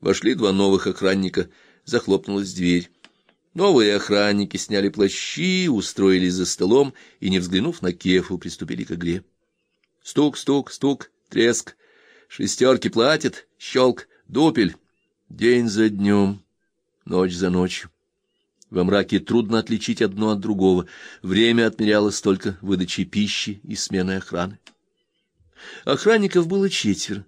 Вошли два новых охранника, захлопнулась дверь. Новые охранники сняли плащи, устроились за столом и, не взглянув на кефу, приступили к игре. Стук, стук, стук, треск. Шестерки платят, щелк, дупель. День за днем, ночь за ночью. Во мраке трудно отличить одно от другого. Время отмерялось только выдачей пищи и сменой охраны. Охранников было четверо.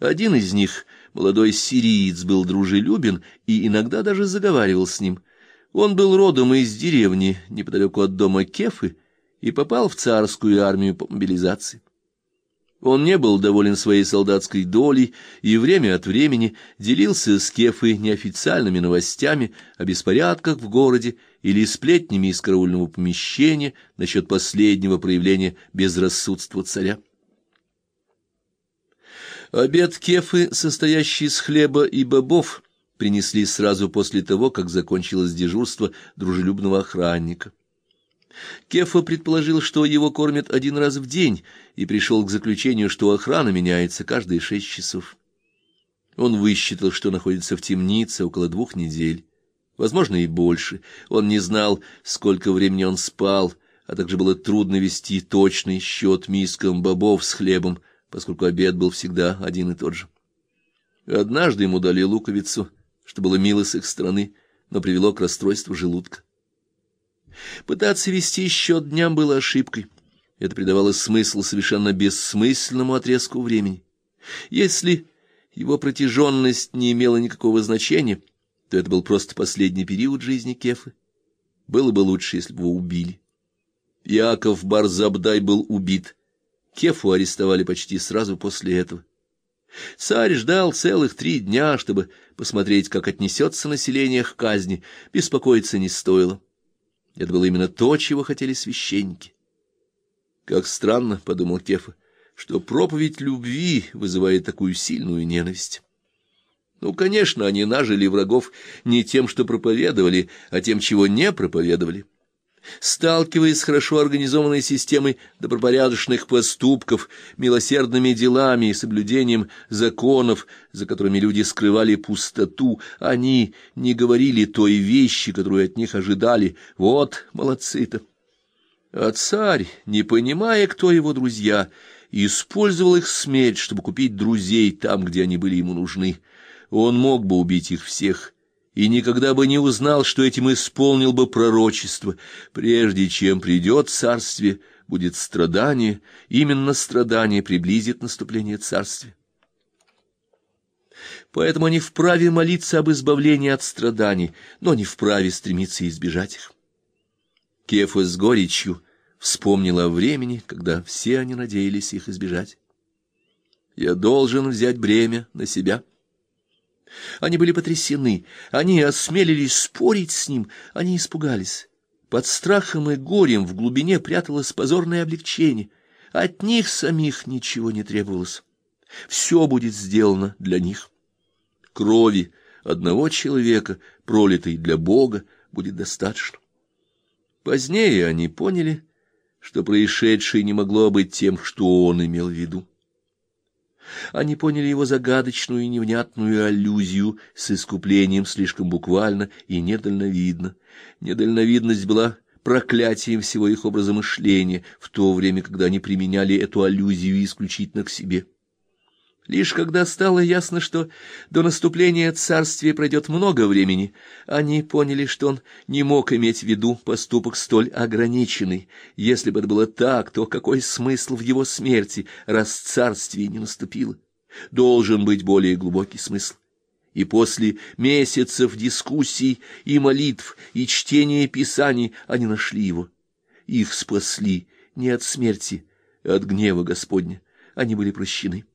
Один из них, молодой сириец, был дружелюбен и иногда даже заговаривал с ним. Он был родом из деревни, неподалеку от дома Кефы, и попал в царскую армию по мобилизации. Он не был доволен своей солдатской долей и время от времени делился с Кефой неофициальными новостями о беспорядках в городе или сплетнями из караульного помещения насчет последнего проявления безрассудства царя. Обед Кефы, состоящий из хлеба и бобов, принесли сразу после того, как закончилось дежурство дружелюбного охранника. Кефа предположил, что его кормят один раз в день, и пришел к заключению, что охрана меняется каждые шесть часов. Он высчитал, что находится в темнице около двух недель, возможно, и больше. Он не знал, сколько времени он спал, а также было трудно вести точный счет мискам бобов с хлебом, поскольку обед был всегда один и тот же. Однажды ему дали луковицу, что было мило с их стороны, но привело к расстройству желудка. Пытаться вести счет дням было ошибкой. Это придавало смысл совершенно бессмысленному отрезку времени. Если его протяженность не имела никакого значения, то это был просто последний период жизни Кефы. Было бы лучше, если бы его убили. Яков Барзабдай был убит. Кефу арестовали почти сразу после этого. Царь ждал целых три дня, чтобы посмотреть, как отнесется население к казни. Беспокоиться не стоило. Это было именно то, чего хотели священники. Как странно, — подумал Кефа, — что проповедь любви вызывает такую сильную ненависть. Ну, конечно, они нажили врагов не тем, что проповедовали, а тем, чего не проповедовали. Сталкиваясь с хорошо организованной системой добропорядочных поступков, милосердными делами и соблюдением законов, за которыми люди скрывали пустоту, они не говорили той вещи, которую от них ожидали. Вот молодцы-то! А царь, не понимая, кто его друзья, использовал их смерть, чтобы купить друзей там, где они были ему нужны. Он мог бы убить их всех — и никогда бы не узнал, что этим исполнил бы пророчество. Прежде чем придет царствие, будет страдание, именно страдание приблизит наступление царствия. Поэтому они вправе молиться об избавлении от страданий, но не вправе стремиться избежать их. Кефа с горечью вспомнила о времени, когда все они надеялись их избежать. «Я должен взять бремя на себя». Они были потрясены, они осмелились спорить с ним, они испугались. Под страхом и горем в глубине пряталось позорное облегчение. От них самих ничего не требовалось. Все будет сделано для них. Крови одного человека, пролитой для Бога, будет достаточно. Позднее они поняли, что происшедшее не могло быть тем, что он имел в виду. Они поняли его загадочную и невнятную аллюзию с искуплением слишком буквально и недальновидно. Недальновидность была проклятием всего их образа мышления в то время, когда они применяли эту аллюзию исключительно к себе. Лишь когда стало ясно, что до наступления царствия пройдет много времени, они поняли, что он не мог иметь в виду поступок столь ограниченный. Если бы это было так, то какой смысл в его смерти, раз царствие не наступило? Должен быть более глубокий смысл. И после месяцев дискуссий и молитв, и чтения Писаний они нашли его. Их спасли не от смерти, а от гнева Господня. Они были прощены.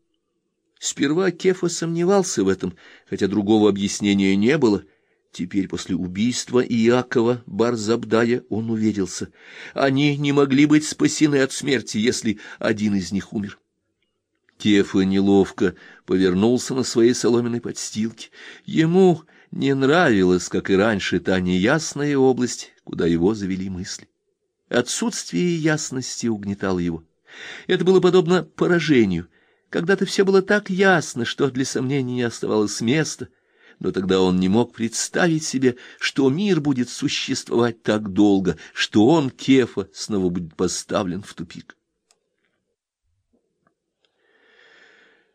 Сперва Кефа сомневался в этом, хотя другого объяснения не было. Теперь, после убийства Иакова Барзабдая, он уверился. Они не могли быть спасены от смерти, если один из них умер. Кефа неловко повернулся на своей соломенной подстилке. Ему не нравилась, как и раньше, та неясная область, куда его завели мысли. Отсутствие ясности угнетало его. Это было подобно поражению — когда-то все было так ясно, что для сомнений не оставалось места. но тогда он не мог представить себе, что мир будет существовать так долго, что он, Кефа, снова будет поставлен в тупик.